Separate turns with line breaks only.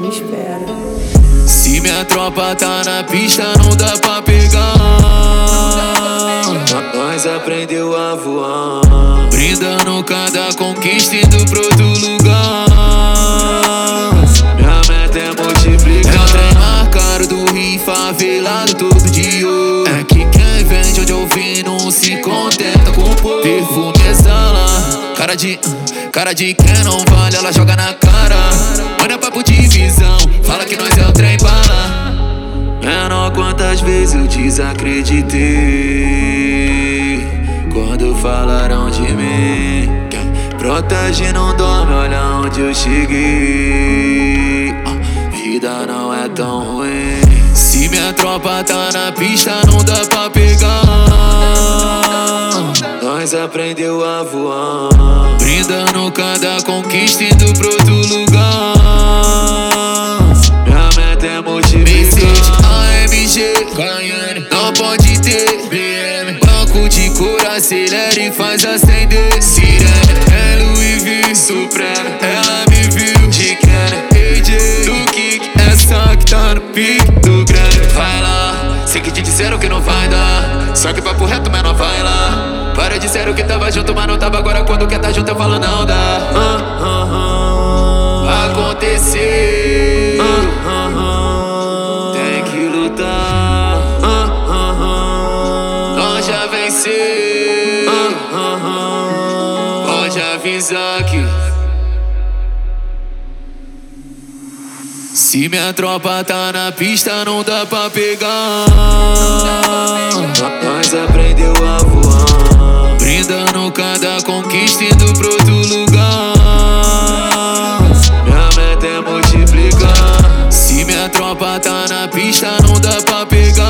me espera.
Se minha tropa tá na pista, não dá pra pegar. Nós aprendeu a voar. Brindando cada conquista indo pro outro lugar. Minha meta é multiplicar. É o trem mais caro do Rio, favelado todo dia. É que quem vende onde eu vi não se contenta com pouco. Perfume exala, cara de. Cara de quem não vale, ela joga na cara. Quantas vezes eu desacreditei. Quando falaram de mim protege não dorme, olha onde eu cheguei. Ah, Vida não é tão ruim. Se minha tropa tá na pista não dá pra pegar. Nós aprendeu a voar Brindando cada conquista indo pro outro lugar Não pode ter BM Banco de cor, acelera e faz acender. Sirene, é Louis V, Supreme Ela me viu de Kenner AJ, do kick Essa que tá no pique do grande. Vai lá, sei que te disseram que não vai dar. Só que papo reto, mas não vai lá. Para disseram que tava junto, mas não tava Agora. Quando quer tá junto eu falo não dá. Ah, ah, ah. Acontecer Pode pode avisar que. Se minha tropa tá na pista, não dá pra pegar. Rapaz aprendeu a voar, brindando cada conquista indo pro outro lugar. Minha meta é multiplicar. Se minha tropa tá na pista, não dá pra pegar.